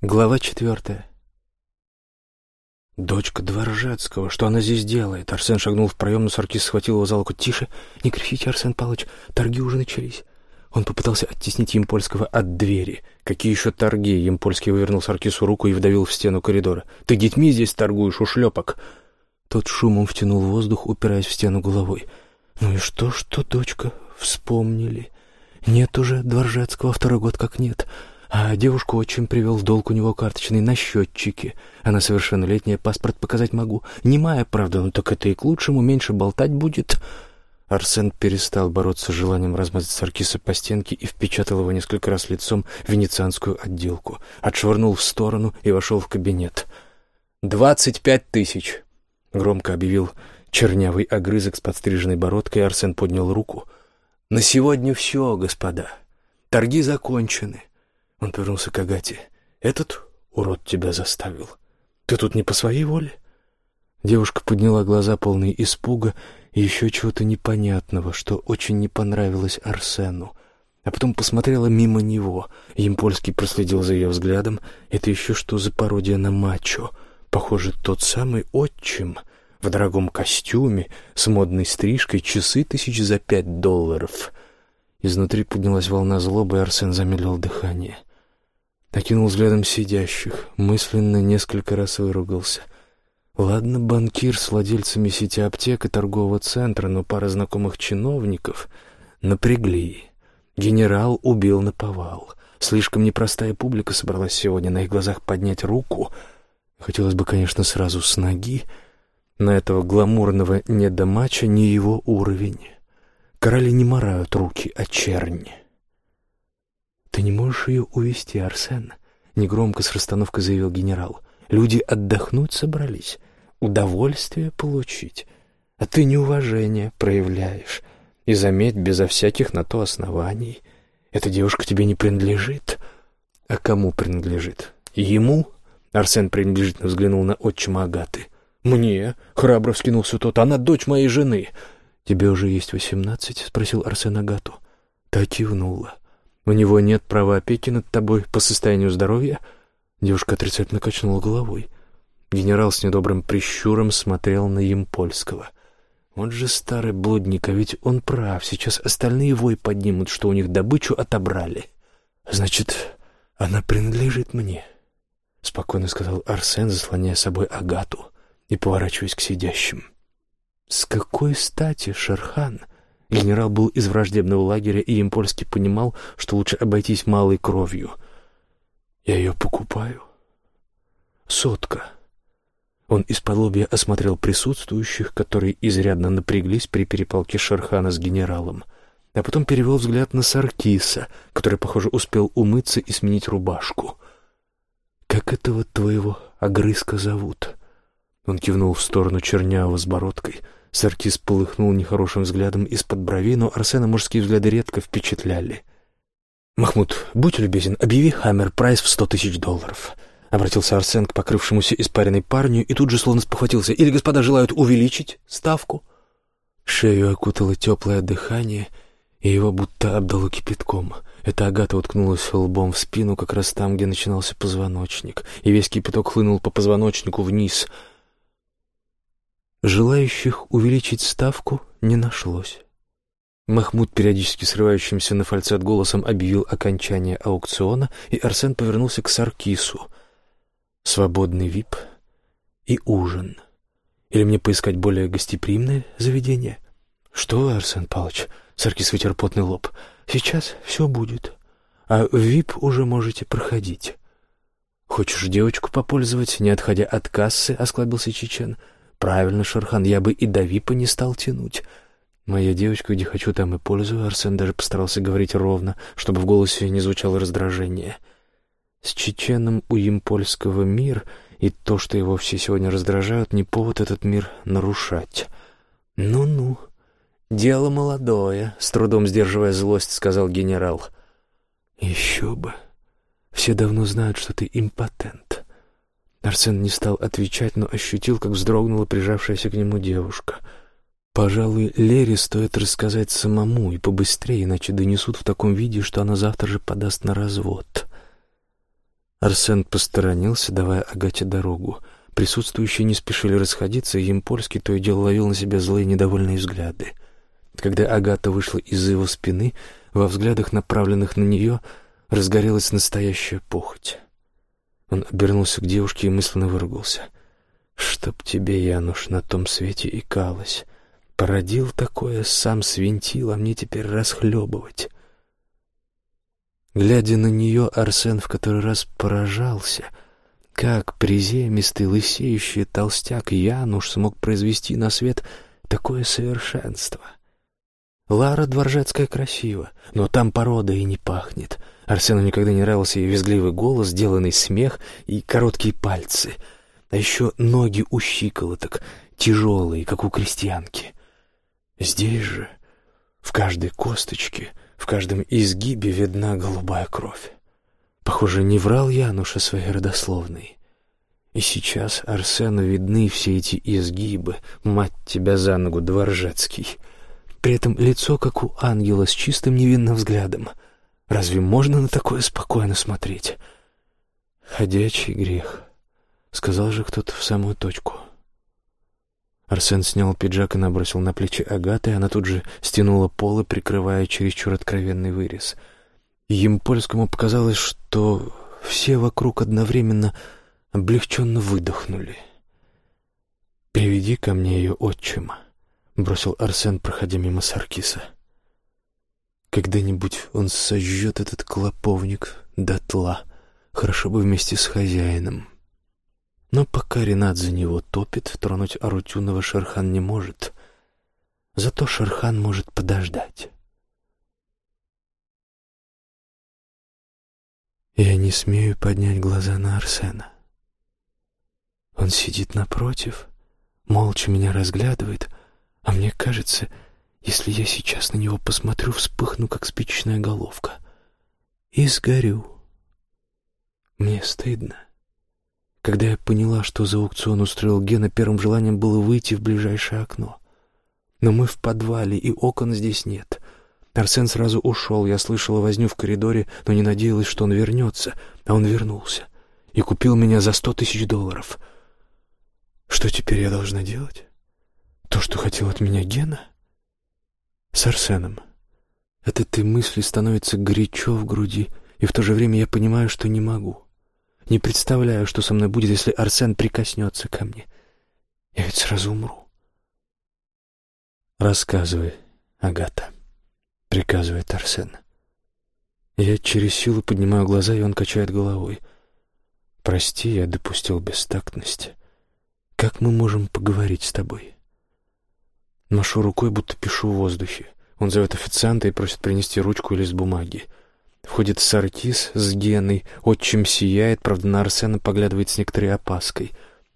Глава четвертая. «Дочка Дворжецкого, что она здесь делает?» Арсен шагнул в проем, но Саркис схватил его за локоть. «Тише, не кричите, Арсен Павлович, торги уже начались». Он попытался оттеснить Емпольского от двери. «Какие еще торги?» Емпольский вывернул Саркису руку и вдавил в стену коридора. «Ты детьми здесь торгуешь, ушлепок!» Тот шумом втянул воздух, упираясь в стену головой. «Ну и что, что, дочка, вспомнили? Нет уже Дворжецкого, второй год как нет». А девушку очень привел в долг у него карточный на счетчике. Она совершеннолетняя, паспорт показать могу. Немая, правда, но так это и к лучшему, меньше болтать будет. Арсен перестал бороться с желанием размазать Саркиса по стенке и впечатал его несколько раз лицом в венецианскую отделку. Отшвырнул в сторону и вошел в кабинет. «Двадцать пять тысяч!» — громко объявил чернявый огрызок с подстриженной бородкой. Арсен поднял руку. «На сегодня все, господа. Торги закончены». Он повернулся к Агате. «Этот урод тебя заставил. Ты тут не по своей воле?» Девушка подняла глаза, полные испуга и еще чего-то непонятного, что очень не понравилось Арсену. А потом посмотрела мимо него. Емпольский проследил за ее взглядом. Это еще что за пародия на мачо? Похоже, тот самый отчим в дорогом костюме, с модной стрижкой, часы тысяч за пять долларов. Изнутри поднялась волна злобы, и Арсен замедлил дыхание. — Окинул взглядом сидящих, мысленно несколько раз выругался. Ладно, банкир с владельцами сети аптек и торгового центра, но пара знакомых чиновников напрягли. Генерал убил наповал. Слишком непростая публика собралась сегодня на их глазах поднять руку. Хотелось бы, конечно, сразу с ноги. На этого гламурного недомача не его уровень. Короли не морают руки, а черни. «Ты не можешь ее увести, Арсен», — негромко с расстановкой заявил генерал. «Люди отдохнуть собрались, удовольствие получить, а ты неуважение проявляешь. И заметь, безо всяких на то оснований. Эта девушка тебе не принадлежит». «А кому принадлежит? Ему?» Арсен пренебрежительно взглянул на отчима Агаты. «Мне?» — храбро вскинулся тот. «Она дочь моей жены». «Тебе уже есть восемнадцать?» — спросил Арсен Агату. Та кивнула. У него нет права опеки над тобой по состоянию здоровья?» Девушка отрицательно качнула головой. Генерал с недобрым прищуром смотрел на Емпольского. «Вот же старый блудник, а ведь он прав. Сейчас остальные вой поднимут, что у них добычу отобрали. Значит, она принадлежит мне», — спокойно сказал Арсен, заслоняя собой Агату и поворачиваясь к сидящим. «С какой стати, Шерхан?» Генерал был из враждебного лагеря, и Импольский понимал, что лучше обойтись малой кровью. «Я ее покупаю. Сотка». Он из-под осмотрел присутствующих, которые изрядно напряглись при перепалке Шерхана с генералом, а потом перевел взгляд на Саркиса, который, похоже, успел умыться и сменить рубашку. «Как этого твоего огрызка зовут?» Он кивнул в сторону чернявого с бородкой — Саркис полыхнул нехорошим взглядом из-под бровей, но Арсена мужские взгляды редко впечатляли. «Махмуд, будь любезен, объяви Хаммер прайс в сто тысяч долларов», — обратился Арсен к покрывшемуся испаренной парню и тут же словно спохватился. «Или господа желают увеличить ставку?» Шею окутало теплое дыхание, и его будто обдало кипятком. Эта Агата уткнулась лбом в спину как раз там, где начинался позвоночник, и весь кипяток хлынул по позвоночнику вниз — Желающих увеличить ставку не нашлось. Махмуд, периодически срывающимся на фальцет голосом, объявил окончание аукциона, и Арсен повернулся к Саркису. «Свободный вип и ужин. Или мне поискать более гостеприимное заведение?» «Что, Арсен Павлович?» — Саркис вытер потный лоб. «Сейчас все будет. А в вип уже можете проходить». «Хочешь девочку попользовать, не отходя от кассы?» — осклабился Чечен. — Правильно, Шерхан, я бы и до Випа не стал тянуть. Моя девочка, где хочу, там и пользую. Арсен даже постарался говорить ровно, чтобы в голосе не звучало раздражение. С чеченом у Импольского мир, и то, что его все сегодня раздражают, не повод этот мир нарушать. «Ну-ну, дело молодое», — с трудом сдерживая злость, сказал генерал. «Еще бы. Все давно знают, что ты импотент». Арсен не стал отвечать, но ощутил, как вздрогнула прижавшаяся к нему девушка. Пожалуй, Лере стоит рассказать самому и побыстрее, иначе донесут в таком виде, что она завтра же подаст на развод. Арсен посторонился, давая Агате дорогу. Присутствующие не спешили расходиться, и Емпольский то и дело ловил на себя злые недовольные взгляды. Когда Агата вышла из его спины, во взглядах, направленных на нее, разгорелась настоящая похоть. Он обернулся к девушке и мысленно выругался. «Чтоб тебе, Януш, на том свете икалось. Породил такое, сам свинтил, а мне теперь расхлебывать». Глядя на нее, Арсен в который раз поражался, как приземистый, лысеющий толстяк Януш смог произвести на свет такое совершенство. Лара Дворжецкая красива, но там порода и не пахнет. Арсену никогда не нравился ее визгливый голос, сделанный смех и короткие пальцы. А еще ноги у щиколоток, тяжелые, как у крестьянки. Здесь же, в каждой косточке — в каждом изгибе видна голубая кровь. Похоже, не врал Януша своей родословной. И сейчас Арсену видны все эти изгибы, мать тебя за ногу, Дворжецкий. При этом лицо, как у ангела, с чистым невинным взглядом. Разве можно на такое спокойно смотреть? Ходячий грех. Сказал же кто-то в самую точку. Арсен снял пиджак и набросил на плечи Агаты, она тут же стянула полы, прикрывая чересчур откровенный вырез. Им польскому показалось, что все вокруг одновременно облегченно выдохнули. «Приведи ко мне ее отчима», — бросил Арсен, проходя мимо Саркиса. «Когда-нибудь он сожжет этот клоповник дотла, хорошо бы вместе с хозяином». Но пока Ренат за него топит, тронуть Арутюнова Шерхан не может. Зато Шерхан может подождать. Я не смею поднять глаза на Арсена. Он сидит напротив, молча меня разглядывает, а мне кажется, если я сейчас на него посмотрю, вспыхну, как спичечная головка, и сгорю. Мне стыдно. Когда я поняла, что за аукцион устроил Гена, первым желанием было выйти в ближайшее окно. Но мы в подвале, и окон здесь нет. Арсен сразу ушел, я слышала возню в коридоре, но не надеялась, что он вернется. А он вернулся и купил меня за сто тысяч долларов. Что теперь я должна делать? То, что хотел от меня Гена? С Арсеном. От этой мысли становится горячо в груди, и в то же время я понимаю, что не могу. Не представляю, что со мной будет, если Арсен прикоснется ко мне. Я ведь сразу умру. «Рассказывай, Агата», — приказывает Арсен. Я через силу поднимаю глаза, и он качает головой. «Прости, я допустил бестактность. Как мы можем поговорить с тобой?» Машу рукой, будто пишу в воздухе. Он зовет официанта и просит принести ручку и лист бумаги. Входит Саркис с Геной, отчим сияет, правда, на Арсена поглядывает с некоторой опаской.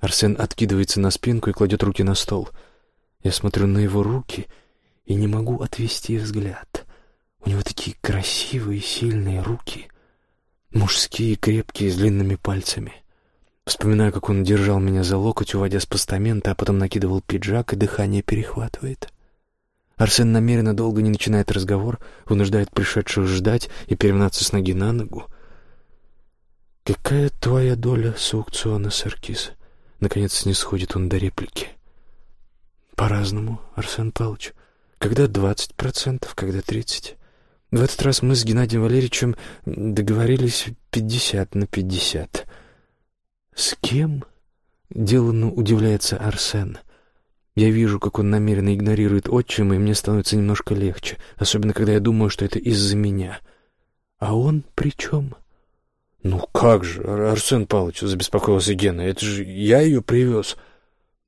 Арсен откидывается на спинку и кладет руки на стол. Я смотрю на его руки и не могу отвести взгляд. У него такие красивые, сильные руки. Мужские, крепкие, с длинными пальцами. Вспоминаю, как он держал меня за локоть, уводя с постамента, а потом накидывал пиджак, и дыхание перехватывает. Арсен намеренно долго не начинает разговор, вынуждает пришедших ждать и переминаться с ноги на ногу. «Какая твоя доля с аукциона, Саркис?» Наконец не сходит он до реплики. «По-разному, Арсен Павлович. Когда двадцать процентов, когда тридцать. В этот раз мы с Геннадием Валерьевичем договорились пятьдесят на пятьдесят». «С кем?» — деланно удивляется Арсен. Я вижу, как он намеренно игнорирует отчима, и мне становится немножко легче, особенно когда я думаю, что это из-за меня. А он при чем? «Ну как же, Арсен Павлович», — забеспокоился Гена, — «это же я ее привез».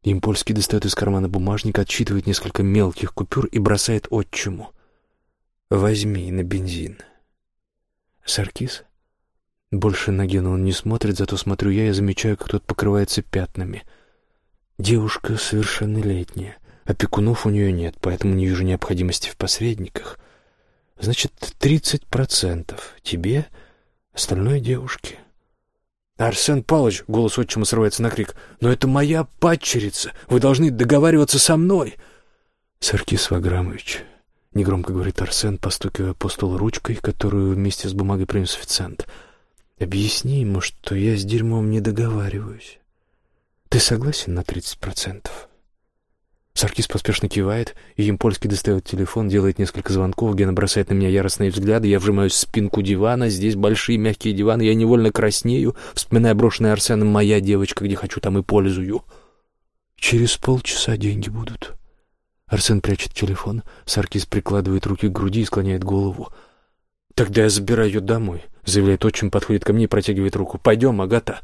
Импольский достает из кармана бумажник, отсчитывает несколько мелких купюр и бросает отчиму. «Возьми на бензин». «Саркис?» Больше на Гена он не смотрит, зато смотрю я и замечаю, как тот покрывается пятнами — Девушка совершеннолетняя. Опекунов у нее нет, поэтому не вижу необходимости в посредниках. Значит, тридцать процентов тебе, остальное девушке. «Арсен Павлович!» — голос отчима срывается на крик. «Но это моя падчерица! Вы должны договариваться со мной!» «Саркис Ваграмович!» — негромко говорит Арсен, постукивая по столу ручкой, которую вместе с бумагой принес официант. Объясни ему, что я с дерьмом не договариваюсь. Ты согласен на тридцать процентов?» Саркис поспешно кивает, и Емпольский достает телефон, делает несколько звонков, Гена бросает на меня яростные взгляды, я вжимаюсь в спинку дивана, здесь большие мягкие диваны, я невольно краснею, вспоминая брошенная Арсеном «Моя девочка, где хочу, там и пользую». «Через полчаса деньги будут». Арсен прячет телефон, Саркис прикладывает руки к груди и склоняет голову. «Тогда я забираю ее домой», — заявляет отчим, подходит ко мне и протягивает руку. «Пойдем, Агата».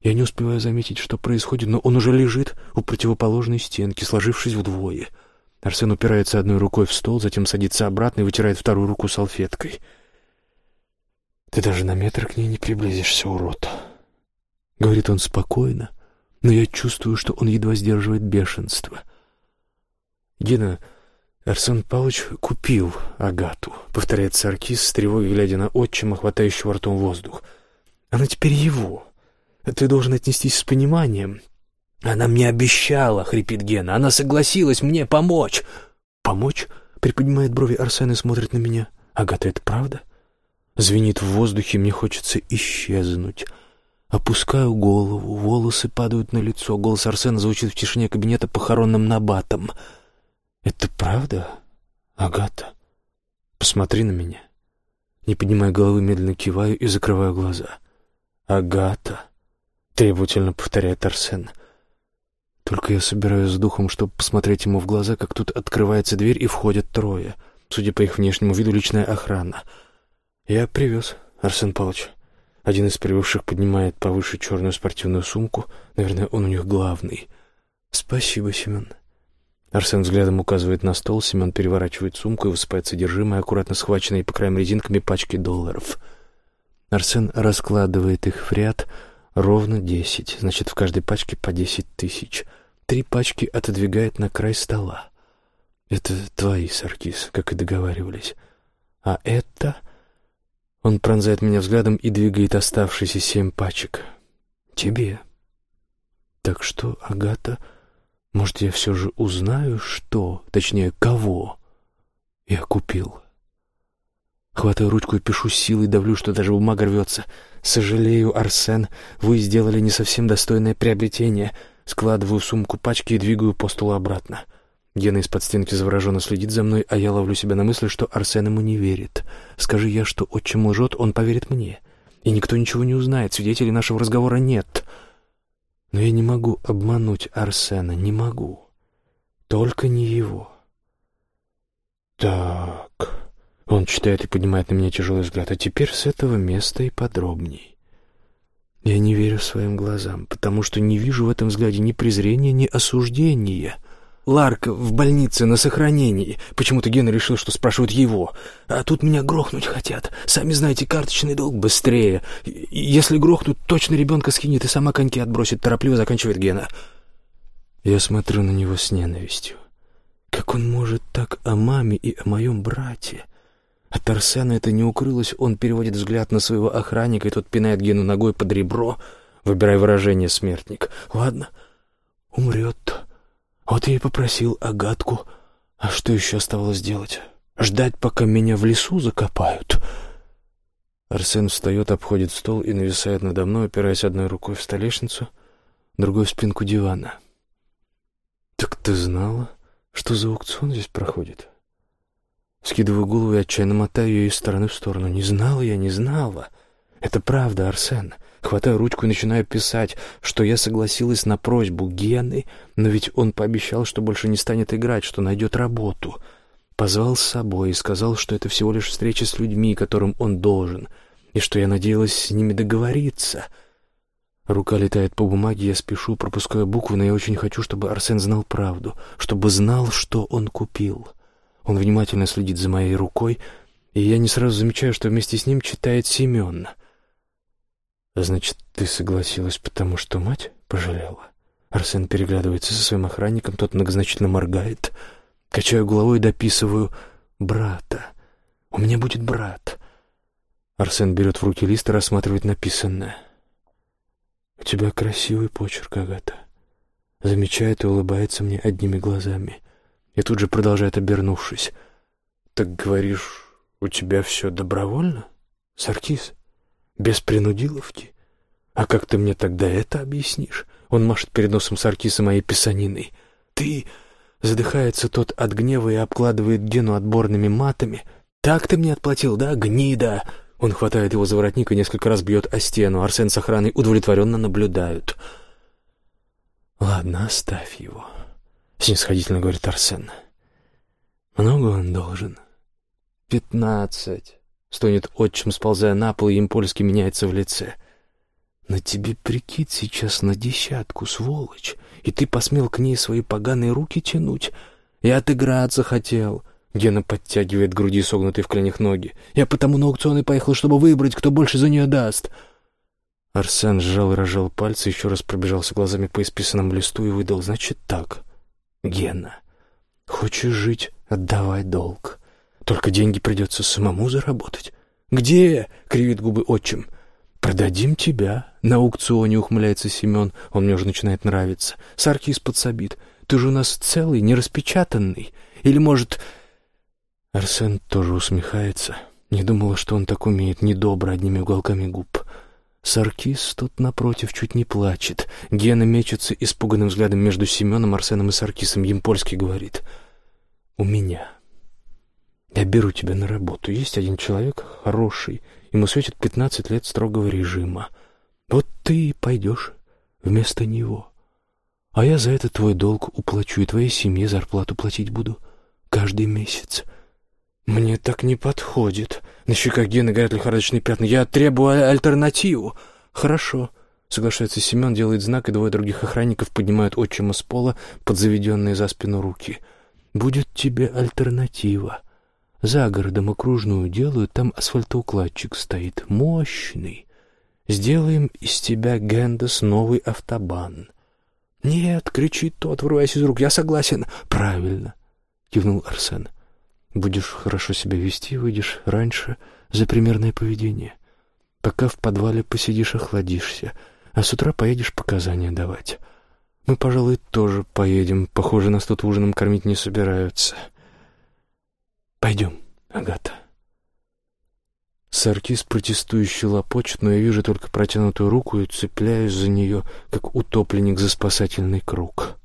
Я не успеваю заметить, что происходит, но он уже лежит у противоположной стенки, сложившись вдвое. Арсен упирается одной рукой в стол, затем садится обратно и вытирает вторую руку салфеткой. «Ты даже на метр к ней не приблизишься, урод!» Говорит он спокойно, но я чувствую, что он едва сдерживает бешенство. «Гена, Арсен Павлович купил Агату», — повторяет Саркис с тревогой, глядя на отчима, хватающего ртом воздух. «Она теперь его». Ты должен отнестись с пониманием. Она мне обещала, хрипит Гена. Она согласилась мне помочь. Помочь? Приподнимает брови Арсен и смотрит на меня. Агата, это правда? Звенит в воздухе, мне хочется исчезнуть. Опускаю голову, волосы падают на лицо. Голос Арсена звучит в тишине кабинета похоронным набатом. «Это правда, Агата? Посмотри на меня». Не поднимая головы, медленно киваю и закрываю глаза. «Агата?» требовательно повторяет Арсен. Только я собираюсь с духом, чтобы посмотреть ему в глаза, как тут открывается дверь и входят трое. Судя по их внешнему виду, личная охрана. Я привез, Арсен Павлович. Один из прибывших поднимает повыше черную спортивную сумку. Наверное, он у них главный. Спасибо, Семен. Арсен взглядом указывает на стол, Семен переворачивает сумку и высыпает содержимое, аккуратно схваченные по краям резинками пачки долларов. Арсен раскладывает их в ряд — Ровно десять, значит, в каждой пачке по десять тысяч. Три пачки отодвигает на край стола. Это твои, Саркис, как и договаривались. А это... Он пронзает меня взглядом и двигает оставшиеся семь пачек. Тебе. Так что, Агата, может, я все же узнаю, что, точнее, кого я купил?» Хватаю ручку и пишу силой, давлю, что даже бумага рвется. «Сожалею, Арсен, вы сделали не совсем достойное приобретение». Складываю сумку пачки и двигаю по столу обратно. Гена из-под стенки завороженно следит за мной, а я ловлю себя на мысли, что Арсен ему не верит. Скажи я, что отчим лжет, он поверит мне. И никто ничего не узнает, свидетелей нашего разговора нет. Но я не могу обмануть Арсена, не могу. Только не его. Так... Он читает и поднимает на меня тяжелый взгляд. А теперь с этого места и подробней. Я не верю своим глазам, потому что не вижу в этом взгляде ни презрения, ни осуждения. Ларка в больнице на сохранении. Почему-то Гена решил, что спрашивают его. А тут меня грохнуть хотят. Сами знаете, карточный долг быстрее. Если грохнут, точно ребенка скинет и сама коньки отбросит. Торопливо заканчивает Гена. Я смотрю на него с ненавистью. Как он может так о маме и о моем брате? От Арсена это не укрылось, он переводит взгляд на своего охранника, и тот пинает Гену ногой под ребро, выбирая выражение «смертник». «Ладно, умрет. Вот я и попросил Агатку. А что еще оставалось делать? Ждать, пока меня в лесу закопают?» Арсен встает, обходит стол и нависает надо мной, опираясь одной рукой в столешницу, другой в спинку дивана. «Так ты знала, что за аукцион здесь проходит?» Скидываю голову и отчаянно мотаю ее из стороны в сторону. Не знала я, не знала. Это правда, Арсен. Хватаю ручку и начинаю писать, что я согласилась на просьбу Гены, но ведь он пообещал, что больше не станет играть, что найдет работу. Позвал с собой и сказал, что это всего лишь встреча с людьми, которым он должен, и что я надеялась с ними договориться. Рука летает по бумаге, я спешу, пропускаю буквы, но я очень хочу, чтобы Арсен знал правду, чтобы знал, что он купил. Он внимательно следит за моей рукой, и я не сразу замечаю, что вместе с ним читает Семен. «Значит, ты согласилась, потому что мать пожалела?» Арсен переглядывается со своим охранником, тот многозначительно моргает. Качаю головой и дописываю «брата». «У меня будет брат». Арсен берет в руки лист и рассматривает написанное. «У тебя красивый почерк, Агата». Замечает и улыбается мне одними глазами. И тут же продолжает, обернувшись. «Так говоришь, у тебя все добровольно, Саркис?» Без принудиловки? А как ты мне тогда это объяснишь? Он машет перед носом Саркиса моей писаниной. Ты... Задыхается тот от гнева и обкладывает Гену отборными матами. «Так ты мне отплатил, да, гнида?» Он хватает его за воротник и несколько раз бьет о стену. Арсен с охраной удовлетворенно наблюдают. «Ладно, оставь его», — снисходительно говорит Арсен. «Много он должен?» «Пятнадцать», — стонет отчим, сползая на пол, и им польский меняется в лице. «На тебе прикид сейчас на десятку, сволочь, и ты посмел к ней свои поганые руки тянуть. Я отыграться хотел». Гена подтягивает груди согнутые в коленях ноги. «Я потому на аукцион и поехал, чтобы выбрать, кто больше за нее даст». Арсен сжал и разжал пальцы, еще раз пробежался глазами по исписанному листу и выдал. «Значит так, Гена, хочешь жить, отдавай долг. Только деньги придется самому заработать». «Где?» — кривит губы отчим. «Продадим тебя». На аукционе ухмыляется Семен. Он мне уже начинает нравиться. Саркис подсобит. «Ты же у нас целый, не распечатанный. Или, может...» Арсен тоже усмехается. Не думала, что он так умеет, недобро одними уголками губ. Саркис тут напротив чуть не плачет. Гена мечется испуганным взглядом между Семеном, Арсеном и Саркисом. Емпольский говорит. «У меня. Я беру тебя на работу. Есть один человек хороший. Ему светит пятнадцать лет строгого режима. Вот ты и пойдешь вместо него. А я за это твой долг уплачу и твоей семье зарплату платить буду каждый месяц». «Мне так не подходит. На щеках Гены горят лихорадочные пятна. Я требую альтернативу». «Хорошо», — соглашается Семен, делает знак, и двое других охранников поднимают отчима с пола под заведенные за спину руки. «Будет тебе альтернатива. За городом окружную делают, там асфальтоукладчик стоит, мощный. Сделаем из тебя, Гендес, новый автобан». «Нет», — кричит тот, вырываясь из рук, — «я согласен». «Правильно», — кивнул Арсен. Будешь хорошо себя вести, выйдешь раньше за примерное поведение. Пока в подвале посидишь, охладишься, а с утра поедешь показания давать. Мы, пожалуй, тоже поедем. Похоже, нас тут ужином кормить не собираются. Пойдем, Агата. Саркис протестующий лопочет, но я вижу только протянутую руку и цепляюсь за нее, как утопленник за спасательный круг.